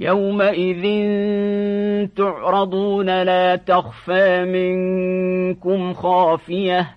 يومئذ تعرضون لا تخفى منكم خافيه